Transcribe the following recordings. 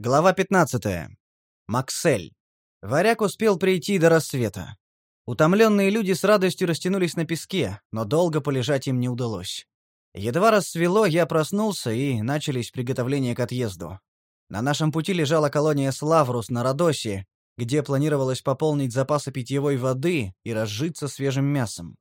Глава 15. Максель. Варяг успел прийти до рассвета. Утомленные люди с радостью растянулись на песке, но долго полежать им не удалось. Едва рассвело, я проснулся, и начались приготовления к отъезду. На нашем пути лежала колония Славрус на Родосе, где планировалось пополнить запасы питьевой воды и разжиться свежим мясом.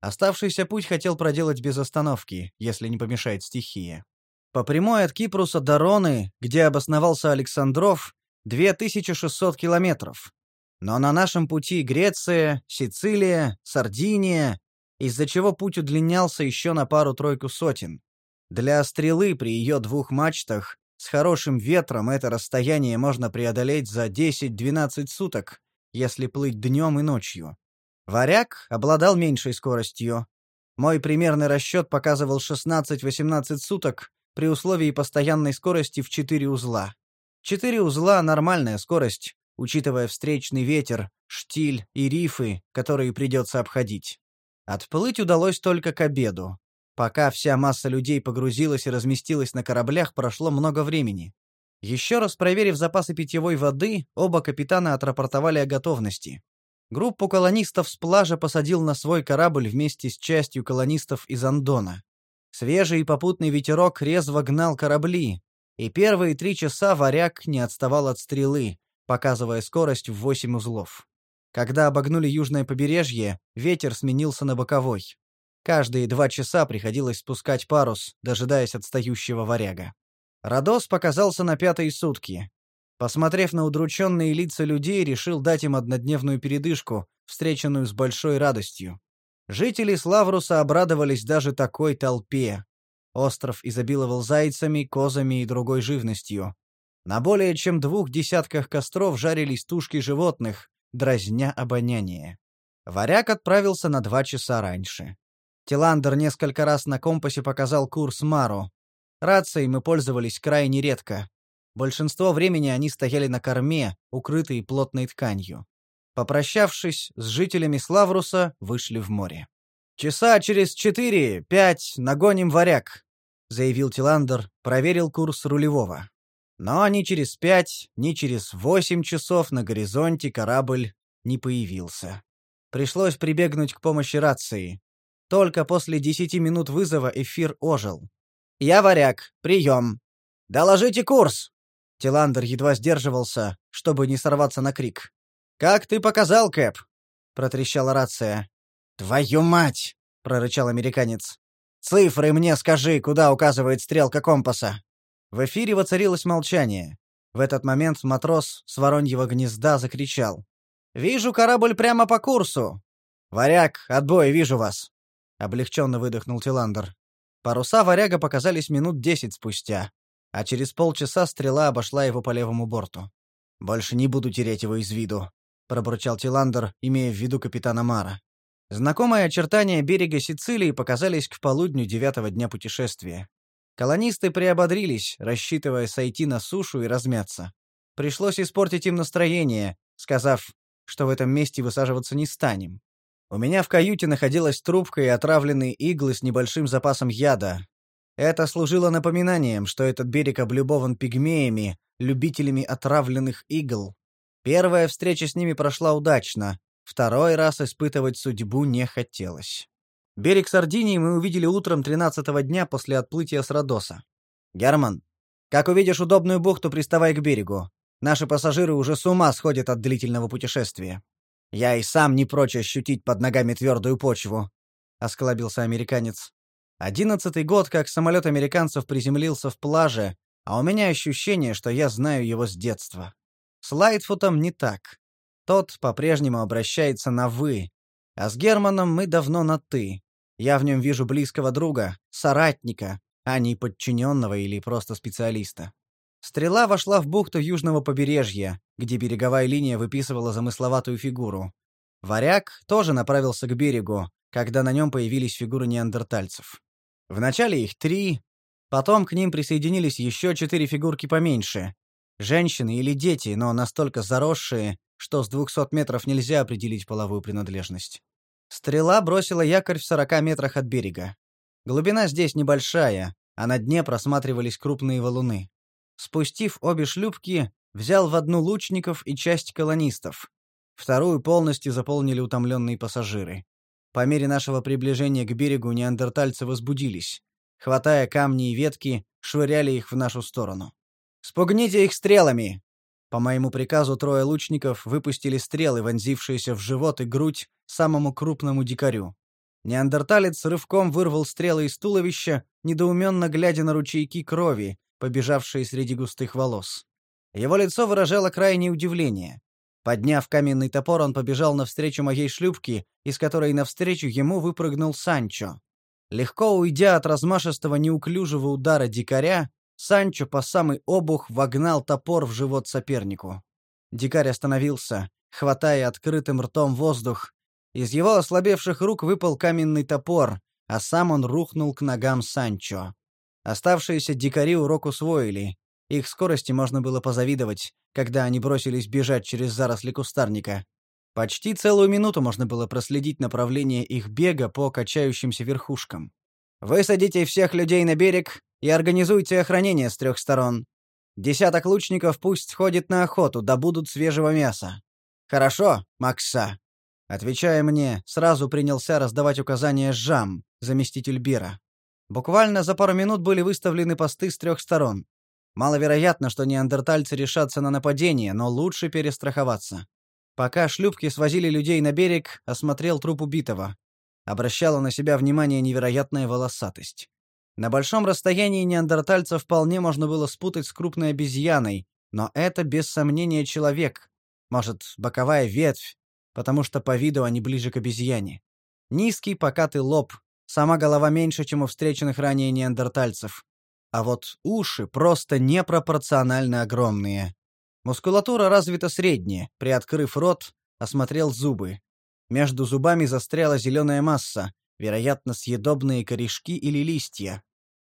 Оставшийся путь хотел проделать без остановки, если не помешает стихия. По прямой от Кипруса до Роны, где обосновался Александров, 2600 километров. Но на нашем пути Греция, Сицилия, Сардиния, из-за чего путь удлинялся еще на пару-тройку сотен. Для стрелы при ее двух мачтах с хорошим ветром это расстояние можно преодолеть за 10-12 суток, если плыть днем и ночью. Варяг обладал меньшей скоростью. Мой примерный расчет показывал 16-18 суток, при условии постоянной скорости в 4 узла. 4 узла — нормальная скорость, учитывая встречный ветер, штиль и рифы, которые придется обходить. Отплыть удалось только к обеду. Пока вся масса людей погрузилась и разместилась на кораблях, прошло много времени. Еще раз проверив запасы питьевой воды, оба капитана отрапортовали о готовности. Группу колонистов с плажа посадил на свой корабль вместе с частью колонистов из Андона. Свежий попутный ветерок резво гнал корабли, и первые три часа варяг не отставал от стрелы, показывая скорость в восемь узлов. Когда обогнули южное побережье, ветер сменился на боковой. Каждые два часа приходилось спускать парус, дожидаясь отстающего варяга. Родос показался на пятые сутки. Посмотрев на удрученные лица людей, решил дать им однодневную передышку, встреченную с большой радостью. Жители Славруса обрадовались даже такой толпе. Остров изобиловал зайцами, козами и другой живностью. На более чем двух десятках костров жарились тушки животных, дразня обоняние. Варяг отправился на два часа раньше. Тиландер несколько раз на компасе показал курс Мару. Рацией мы пользовались крайне редко. Большинство времени они стояли на корме, укрытые плотной тканью. Попрощавшись с жителями Славруса, вышли в море. «Часа через четыре-пять нагоним варяг», — заявил Тиландер, проверил курс рулевого. Но ни через пять, ни через восемь часов на горизонте корабль не появился. Пришлось прибегнуть к помощи рации. Только после десяти минут вызова эфир ожил. «Я варяг. Прием. Доложите курс!» Тиландер едва сдерживался, чтобы не сорваться на крик. «Как ты показал, Кэп?» — протрещала рация. «Твою мать!» — прорычал американец. «Цифры мне скажи, куда указывает стрелка компаса!» В эфире воцарилось молчание. В этот момент матрос с вороньего гнезда закричал. «Вижу корабль прямо по курсу!» «Варяг, отбой, вижу вас!» Облегченно выдохнул Тиландер. Паруса варяга показались минут десять спустя, а через полчаса стрела обошла его по левому борту. «Больше не буду тереть его из виду», пробурчал Тиландер, имея в виду капитана Мара. Знакомые очертания берега Сицилии показались к полудню девятого дня путешествия. Колонисты приободрились, рассчитывая сойти на сушу и размяться. Пришлось испортить им настроение, сказав, что в этом месте высаживаться не станем. У меня в каюте находилась трубка и отравленные иглы с небольшим запасом яда. Это служило напоминанием, что этот берег облюбован пигмеями, любителями отравленных игл, Первая встреча с ними прошла удачно, второй раз испытывать судьбу не хотелось. Берег Сардинии мы увидели утром 13-го дня после отплытия с Родоса. «Герман, как увидишь удобную бухту, приставай к берегу. Наши пассажиры уже с ума сходят от длительного путешествия. Я и сам не прочь ощутить под ногами твердую почву», — осклабился американец. Одиннадцатый год, как самолет американцев приземлился в плаже, а у меня ощущение, что я знаю его с детства. С Лайтфутом не так. Тот по-прежнему обращается на «вы», а с Германом мы давно на «ты». Я в нем вижу близкого друга, соратника, а не подчиненного или просто специалиста. Стрела вошла в бухту южного побережья, где береговая линия выписывала замысловатую фигуру. Варяг тоже направился к берегу, когда на нем появились фигуры неандертальцев. Вначале их три, потом к ним присоединились еще четыре фигурки поменьше, Женщины или дети, но настолько заросшие, что с двухсот метров нельзя определить половую принадлежность. Стрела бросила якорь в сорока метрах от берега. Глубина здесь небольшая, а на дне просматривались крупные валуны. Спустив обе шлюпки, взял в одну лучников и часть колонистов. Вторую полностью заполнили утомленные пассажиры. По мере нашего приближения к берегу неандертальцы возбудились. Хватая камни и ветки, швыряли их в нашу сторону. «Спугните их стрелами!» По моему приказу трое лучников выпустили стрелы, вонзившиеся в живот и грудь самому крупному дикарю. Неандерталец рывком вырвал стрелы из туловища, недоуменно глядя на ручейки крови, побежавшие среди густых волос. Его лицо выражало крайнее удивление. Подняв каменный топор, он побежал навстречу моей шлюпке, из которой навстречу ему выпрыгнул Санчо. Легко уйдя от размашистого неуклюжего удара дикаря, Санчо по самый обух вогнал топор в живот сопернику. Дикарь остановился, хватая открытым ртом воздух. Из его ослабевших рук выпал каменный топор, а сам он рухнул к ногам Санчо. Оставшиеся дикари урок усвоили. Их скорости можно было позавидовать, когда они бросились бежать через заросли кустарника. Почти целую минуту можно было проследить направление их бега по качающимся верхушкам. «Высадите всех людей на берег и организуйте охранение с трех сторон. Десяток лучников пусть ходит на охоту, добудут свежего мяса. Хорошо, Макса?» Отвечая мне, сразу принялся раздавать указания Жам, заместитель Бира. Буквально за пару минут были выставлены посты с трех сторон. Маловероятно, что неандертальцы решатся на нападение, но лучше перестраховаться. Пока шлюпки свозили людей на берег, осмотрел труп убитого. Обращала на себя внимание невероятная волосатость. На большом расстоянии неандертальца вполне можно было спутать с крупной обезьяной, но это без сомнения человек. Может, боковая ветвь, потому что по виду они ближе к обезьяне. Низкий покатый лоб, сама голова меньше, чем у встреченных ранее неандертальцев. А вот уши просто непропорционально огромные. Мускулатура развита средняя, приоткрыв рот, осмотрел зубы. Между зубами застряла зеленая масса, вероятно, съедобные корешки или листья.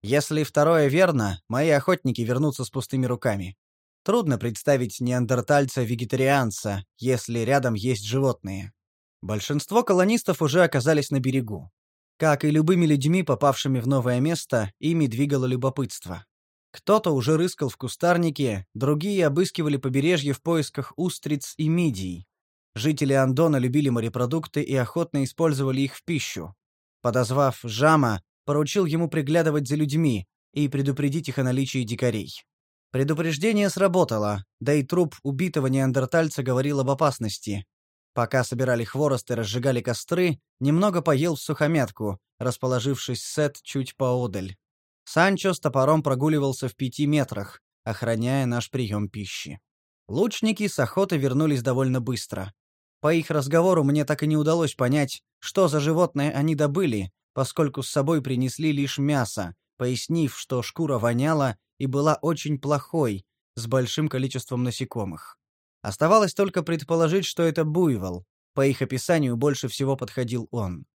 Если второе верно, мои охотники вернутся с пустыми руками. Трудно представить неандертальца-вегетарианца, если рядом есть животные. Большинство колонистов уже оказались на берегу. Как и любыми людьми, попавшими в новое место, ими двигало любопытство. Кто-то уже рыскал в кустарнике, другие обыскивали побережье в поисках устриц и мидий. Жители Андона любили морепродукты и охотно использовали их в пищу. Подозвав Жама, поручил ему приглядывать за людьми и предупредить их о наличии дикарей. Предупреждение сработало, да и труп убитого неандертальца говорил об опасности, Пока собирали хворост и разжигали костры, немного поел в сухомятку, расположившись Сет чуть поодаль. Санчо с топором прогуливался в пяти метрах, охраняя наш прием пищи. Лучники с охоты вернулись довольно быстро. По их разговору мне так и не удалось понять, что за животное они добыли, поскольку с собой принесли лишь мясо, пояснив, что шкура воняла и была очень плохой, с большим количеством насекомых. Оставалось только предположить, что это буйвол. По их описанию больше всего подходил он.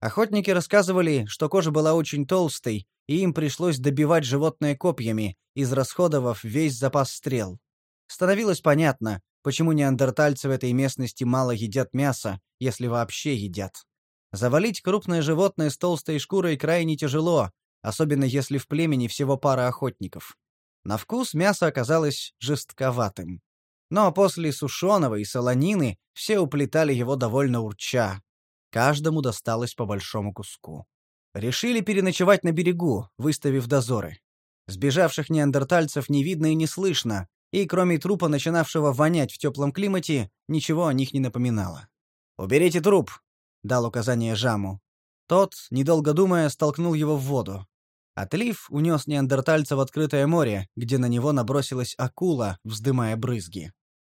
Охотники рассказывали, что кожа была очень толстой, и им пришлось добивать животное копьями, израсходовав весь запас стрел. Становилось понятно, почему неандертальцы в этой местности мало едят мяса, если вообще едят. Завалить крупное животное с толстой шкурой крайне тяжело, особенно если в племени всего пара охотников. На вкус мясо оказалось жестковатым. Но после сушеного и солонины все уплетали его довольно урча. Каждому досталось по большому куску. Решили переночевать на берегу, выставив дозоры. Сбежавших неандертальцев не видно и не слышно, и кроме трупа, начинавшего вонять в теплом климате, ничего о них не напоминало. «Уберите труп!» — дал указание Жаму. Тот, недолго думая, столкнул его в воду. Отлив унес неандертальца в открытое море, где на него набросилась акула, вздымая брызги.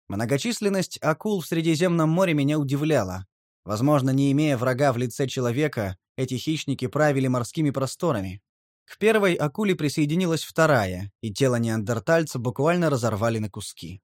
Многочисленность акул в Средиземном море меня удивляла. Возможно, не имея врага в лице человека, эти хищники правили морскими просторами. К первой акуле присоединилась вторая, и тело неандертальца буквально разорвали на куски.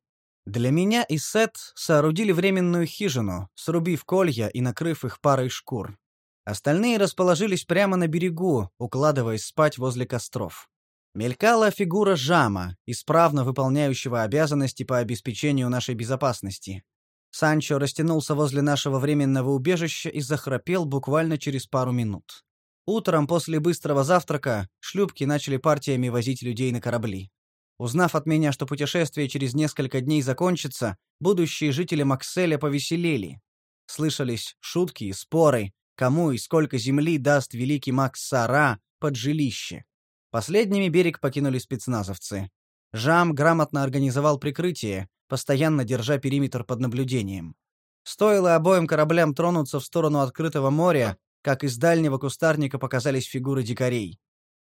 Для меня и Сет соорудили временную хижину, срубив колья и накрыв их парой шкур. Остальные расположились прямо на берегу, укладываясь спать возле костров. Мелькала фигура Жама, исправно выполняющего обязанности по обеспечению нашей безопасности. Санчо растянулся возле нашего временного убежища и захрапел буквально через пару минут. Утром после быстрого завтрака шлюпки начали партиями возить людей на корабли. Узнав от меня, что путешествие через несколько дней закончится, будущие жители Макселя повеселели. Слышались шутки и споры, кому и сколько земли даст великий Макс Сара под жилище. Последними берег покинули спецназовцы. Жам грамотно организовал прикрытие, постоянно держа периметр под наблюдением. Стоило обоим кораблям тронуться в сторону открытого моря, как из дальнего кустарника показались фигуры дикарей.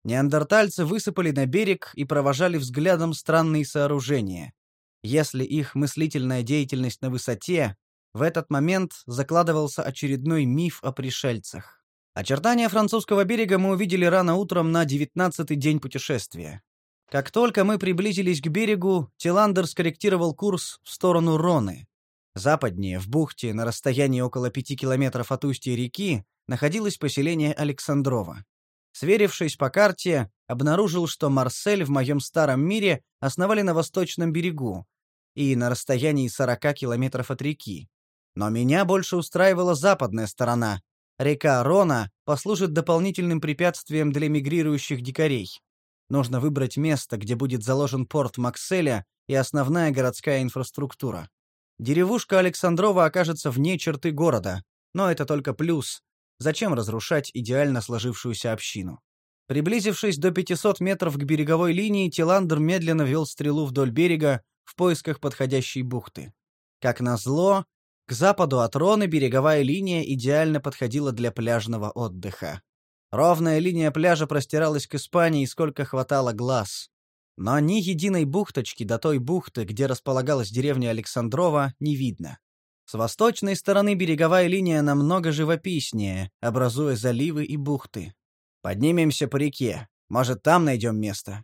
Неандертальцы высыпали на берег и провожали взглядом странные сооружения. Если их мыслительная деятельность на высоте, в этот момент закладывался очередной миф о пришельцах. Очертания французского берега мы увидели рано утром на девятнадцатый день путешествия. Как только мы приблизились к берегу, Тиландер скорректировал курс в сторону Роны. Западнее, в бухте, на расстоянии около пяти километров от устья реки, находилось поселение Александрова. Сверившись по карте, обнаружил, что Марсель в моем старом мире основали на восточном берегу и на расстоянии 40 километров от реки. Но меня больше устраивала западная сторона. Река Рона послужит дополнительным препятствием для мигрирующих дикарей. Нужно выбрать место, где будет заложен порт Макселя и основная городская инфраструктура. Деревушка Александрова окажется вне черты города, но это только плюс, Зачем разрушать идеально сложившуюся общину? Приблизившись до 500 метров к береговой линии, Тиландер медленно вел стрелу вдоль берега в поисках подходящей бухты. Как назло, к западу от Роны береговая линия идеально подходила для пляжного отдыха. Ровная линия пляжа простиралась к Испании, сколько хватало глаз. Но ни единой бухточки до той бухты, где располагалась деревня Александрова, не видно. С восточной стороны береговая линия намного живописнее, образуя заливы и бухты. Поднимемся по реке. Может, там найдем место.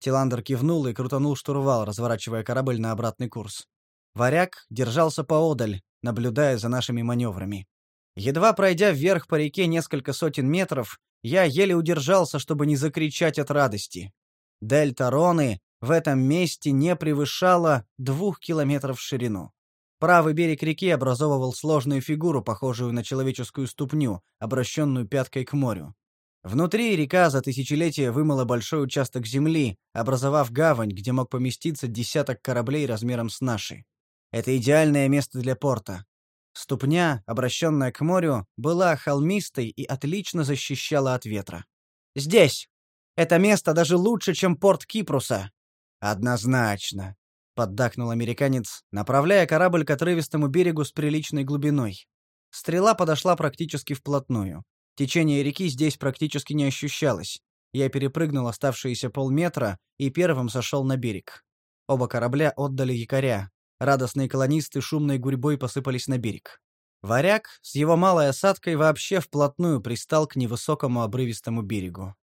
Тиландер кивнул и крутанул штурвал, разворачивая корабль на обратный курс. Варяг держался поодаль, наблюдая за нашими маневрами. Едва пройдя вверх по реке несколько сотен метров, я еле удержался, чтобы не закричать от радости. Дельта Роны в этом месте не превышала двух километров в ширину. Правый берег реки образовывал сложную фигуру, похожую на человеческую ступню, обращенную пяткой к морю. Внутри река за тысячелетия вымыла большой участок земли, образовав гавань, где мог поместиться десяток кораблей размером с наши. Это идеальное место для порта. Ступня, обращенная к морю, была холмистой и отлично защищала от ветра. «Здесь! Это место даже лучше, чем порт Кипруса!» «Однозначно!» — поддакнул американец, направляя корабль к отрывистому берегу с приличной глубиной. Стрела подошла практически вплотную. Течение реки здесь практически не ощущалось. Я перепрыгнул оставшиеся полметра и первым сошел на берег. Оба корабля отдали якоря. Радостные колонисты шумной гурьбой посыпались на берег. Варяг с его малой осадкой вообще вплотную пристал к невысокому обрывистому берегу.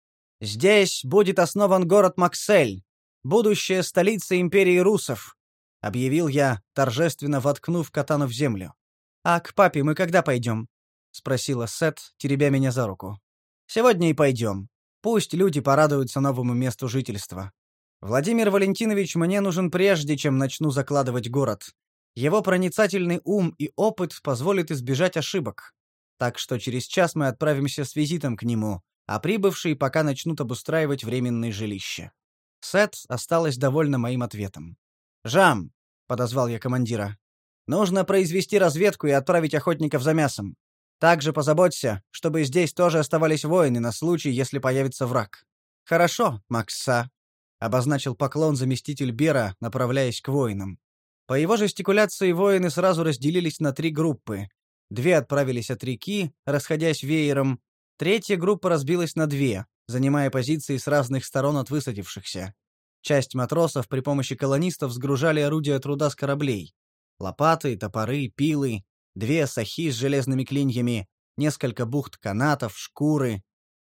«Здесь будет основан город Максель, будущая столица империи русов», — объявил я, торжественно воткнув катану в землю. «А к папе мы когда пойдем?» — спросила Сет, теребя меня за руку. «Сегодня и пойдем. Пусть люди порадуются новому месту жительства. Владимир Валентинович мне нужен прежде, чем начну закладывать город. Его проницательный ум и опыт позволят избежать ошибок. Так что через час мы отправимся с визитом к нему, а прибывшие пока начнут обустраивать временные жилища. Сет осталась довольна моим ответом. «Жам!» — подозвал я командира. «Нужно произвести разведку и отправить охотников за мясом. Также позаботься, чтобы здесь тоже оставались воины на случай, если появится враг». «Хорошо, Макса», — обозначил поклон заместитель Бера, направляясь к воинам. По его жестикуляции воины сразу разделились на три группы. Две отправились от реки, расходясь веером, третья группа разбилась на две, занимая позиции с разных сторон от высадившихся. Часть матросов при помощи колонистов сгружали орудия труда с кораблей. Лопаты, топоры, пилы, две сахи с железными клиньями, несколько бухт канатов, шкуры.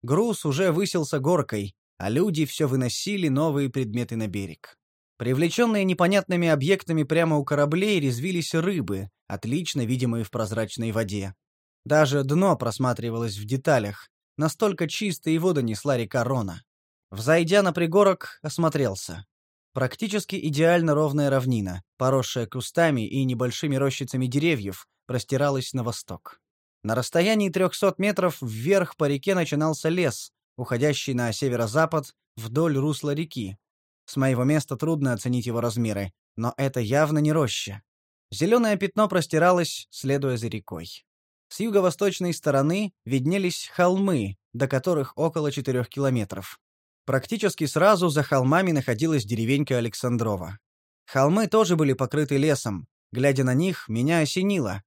Груз уже высился горкой, а люди все выносили новые предметы на берег. Привлеченные непонятными объектами прямо у кораблей резвились рыбы, отлично видимые в прозрачной воде. Даже дно просматривалось в деталях, Настолько чистой и вода несла река Рона. Взойдя на пригорок, осмотрелся. Практически идеально ровная равнина, поросшая кустами и небольшими рощицами деревьев, простиралась на восток. На расстоянии 300 метров вверх по реке начинался лес, уходящий на северо-запад вдоль русла реки. С моего места трудно оценить его размеры, но это явно не роща. Зеленое пятно простиралось, следуя за рекой. С юго-восточной стороны виднелись холмы, до которых около четырех километров. Практически сразу за холмами находилась деревенька Александрова. Холмы тоже были покрыты лесом. Глядя на них, меня осенило.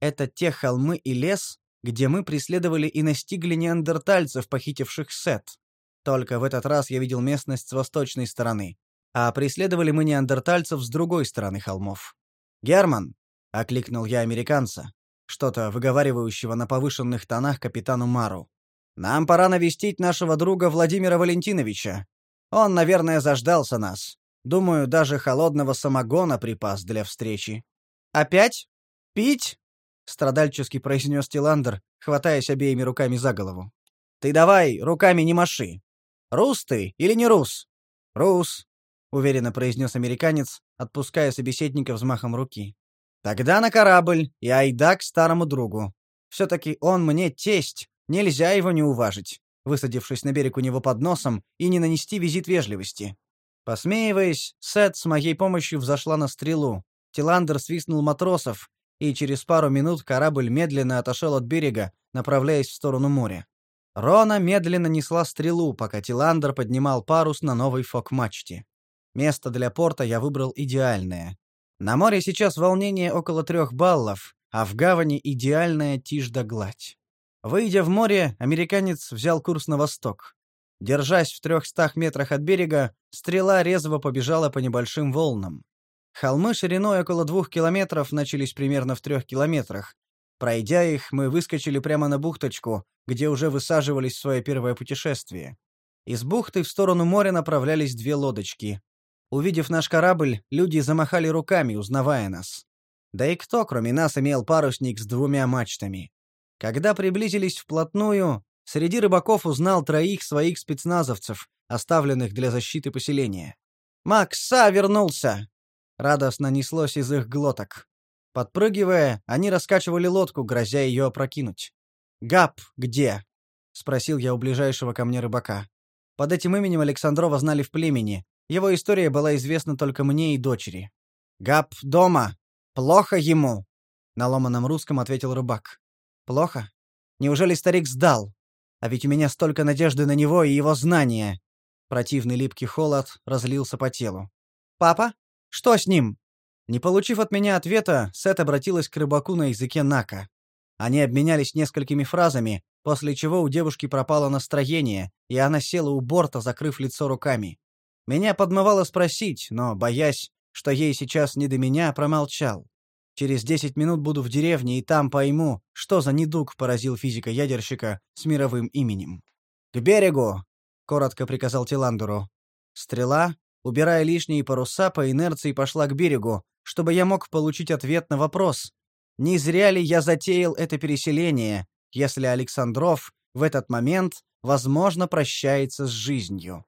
Это те холмы и лес, где мы преследовали и настигли неандертальцев, похитивших Сет. Только в этот раз я видел местность с восточной стороны, а преследовали мы неандертальцев с другой стороны холмов. «Герман!» — окликнул я американца, что-то выговаривающего на повышенных тонах капитану Мару. «Нам пора навестить нашего друга Владимира Валентиновича. Он, наверное, заждался нас. Думаю, даже холодного самогона припас для встречи». «Опять? Пить?» — страдальчески произнес Тиландер, хватаясь обеими руками за голову. «Ты давай руками не маши. Рус ты или не рус?» «Рус», — уверенно произнес американец, отпуская собеседника взмахом руки. Тогда на корабль и айда к старому другу. Все-таки он мне тесть, нельзя его не уважить, высадившись на берег у него под носом и не нанести визит вежливости. Посмеиваясь, Сет с моей помощью взошла на стрелу. Тиландер свистнул матросов, и через пару минут корабль медленно отошел от берега, направляясь в сторону моря. Рона медленно несла стрелу, пока Тиландер поднимал парус на новой фок-мачте. Место для порта я выбрал идеальное. На море сейчас волнение около трех баллов, а в гавани идеальная тишь да гладь. Выйдя в море, американец взял курс на восток. Держась в трехстах метрах от берега, стрела резво побежала по небольшим волнам. Холмы шириной около двух километров начались примерно в трех километрах. Пройдя их, мы выскочили прямо на бухточку, где уже высаживались в свое первое путешествие. Из бухты в сторону моря направлялись две лодочки. Увидев наш корабль, люди замахали руками, узнавая нас. Да и кто, кроме нас, имел парусник с двумя мачтами? Когда приблизились вплотную, среди рыбаков узнал троих своих спецназовцев, оставленных для защиты поселения. «Макса вернулся!» Радостно неслось из их глоток. Подпрыгивая, они раскачивали лодку, грозя ее опрокинуть. «Гап где?» — спросил я у ближайшего ко мне рыбака. Под этим именем Александрова знали в племени, его история была известна только мне и дочери. «Гап дома! Плохо ему!» На ломаном русском ответил рыбак. «Плохо? Неужели старик сдал? А ведь у меня столько надежды на него и его знания!» Противный липкий холод разлился по телу. «Папа? Что с ним?» Не получив от меня ответа, Сет обратилась к рыбаку на языке Нака. Они обменялись несколькими фразами, после чего у девушки пропало настроение, и она села у борта, закрыв лицо руками. Меня подмывало спросить, но, боясь, что ей сейчас не до меня, промолчал. Через десять минут буду в деревне и там пойму, что за недуг поразил физика-ядерщика с мировым именем. «К берегу!» — коротко приказал Тиландеру. Стрела, убирая лишние паруса, по инерции пошла к берегу, чтобы я мог получить ответ на вопрос, не зря ли я затеял это переселение, если Александров в этот момент, возможно, прощается с жизнью.